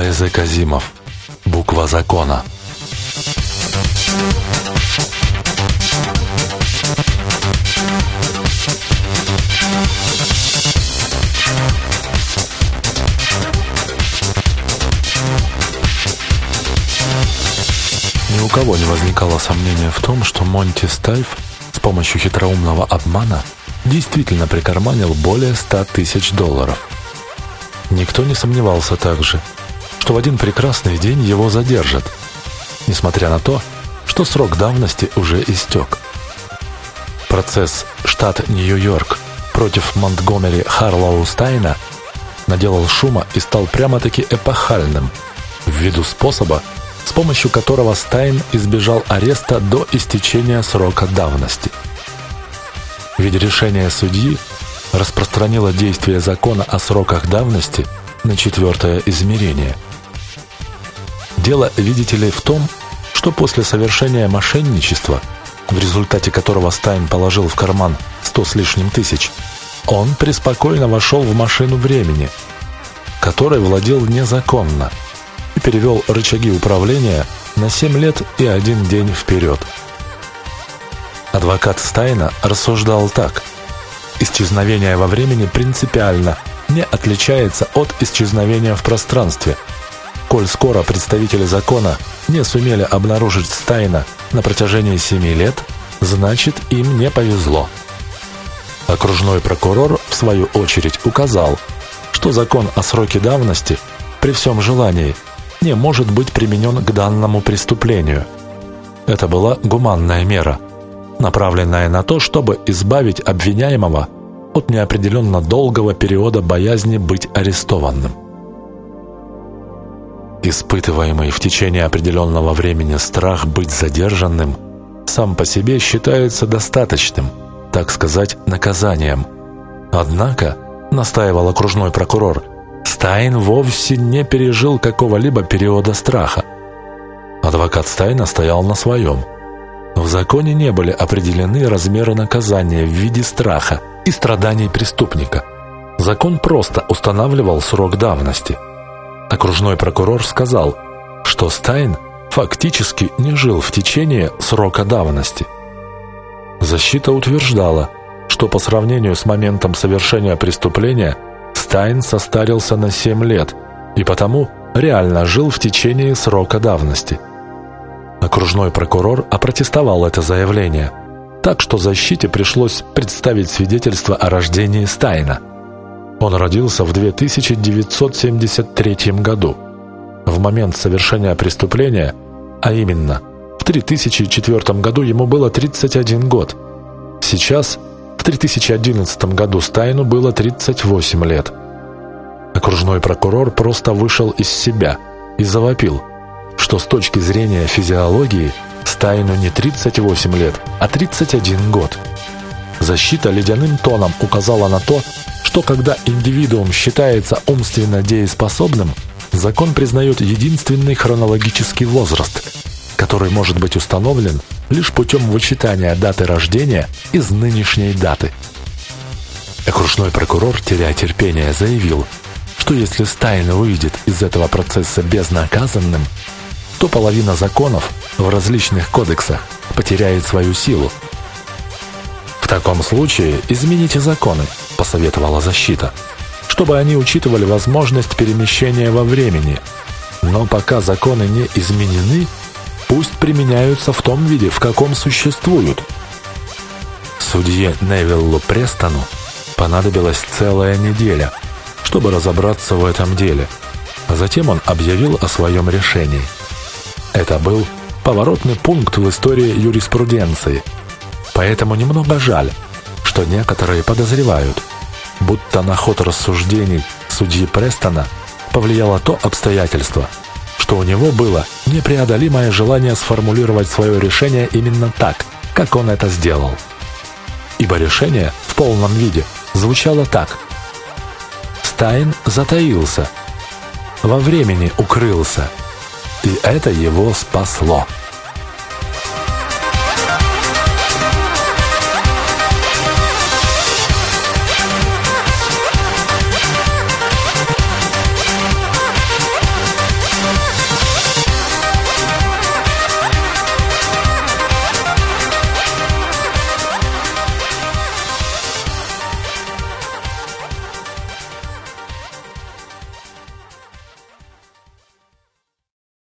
Айзек Азимов. Буква закона. Ни у кого не возникало сомнения в том, что Монти Стайф с помощью хитроумного обмана действительно прикарманил более 100 тысяч долларов. Никто не сомневался также, что в один прекрасный день его задержат, несмотря на то, что срок давности уже истек. Процесс штат Нью-Йорк против Монтгомери Харлоу Стайна наделал шума и стал прямо-таки эпохальным ввиду способа, с помощью которого Стайн избежал ареста до истечения срока давности. Ведь решение судьи распространило действие закона о сроках давности на четвертое измерение. Дело, видите ли, в том, что после совершения мошенничества, в результате которого Стайн положил в карман сто с лишним тысяч, он преспокойно вошел в машину времени, которой владел незаконно, и перевел рычаги управления на 7 лет и один день вперед. Адвокат Стайна рассуждал так. Исчезновение во времени принципиально не отличается от исчезновения в пространстве. Коль скоро представители закона не сумели обнаружить Стайна на протяжении 7 лет, значит им не повезло. Окружной прокурор, в свою очередь, указал, что закон о сроке давности при всем желании не может быть применен к данному преступлению. Это была гуманная мера, направленная на то, чтобы избавить обвиняемого от неопределенно долгого периода боязни быть арестованным. Испытываемый в течение определенного времени страх быть задержанным сам по себе считается достаточным, так сказать, наказанием. Однако, настаивал окружной прокурор, Стайн вовсе не пережил какого-либо периода страха. Адвокат Стайна стоял на своем. В законе не были определены размеры наказания в виде страха и страданий преступника. Закон просто устанавливал срок давности. Окружной прокурор сказал, что Стайн фактически не жил в течение срока давности. Защита утверждала, что по сравнению с моментом совершения преступления – Стайн состарился на 7 лет и потому реально жил в течение срока давности. Окружной прокурор опротестовал это заявление, так что защите пришлось представить свидетельство о рождении Стайна. Он родился в 2973 году. В момент совершения преступления, а именно в 3004 году ему было 31 год. Сейчас в 3011 году Стайну было 38 лет. Окружной прокурор просто вышел из себя и завопил, что с точки зрения физиологии Стайну не 38 лет, а 31 год. Защита ледяным тоном указала на то, что когда индивидуум считается умственно дееспособным, закон признает единственный хронологический возраст, который может быть установлен лишь путем вычитания даты рождения из нынешней даты. Окружной прокурор, теряя терпение, заявил, что если Стайн выйдет из этого процесса безнаказанным, то половина законов в различных кодексах потеряет свою силу. «В таком случае измените законы», – посоветовала защита, чтобы они учитывали возможность перемещения во времени. Но пока законы не изменены, пусть применяются в том виде, в каком существуют. Судье Невиллу Престону понадобилась целая неделя, чтобы разобраться в этом деле, затем он объявил о своем решении. Это был поворотный пункт в истории юриспруденции, поэтому немного жаль, что некоторые подозревают, будто на ход рассуждений судьи Престона повлияло то обстоятельство – что у него было непреодолимое желание сформулировать свое решение именно так, как он это сделал. Ибо решение в полном виде звучало так. Стайн затаился, во времени укрылся, и это его спасло.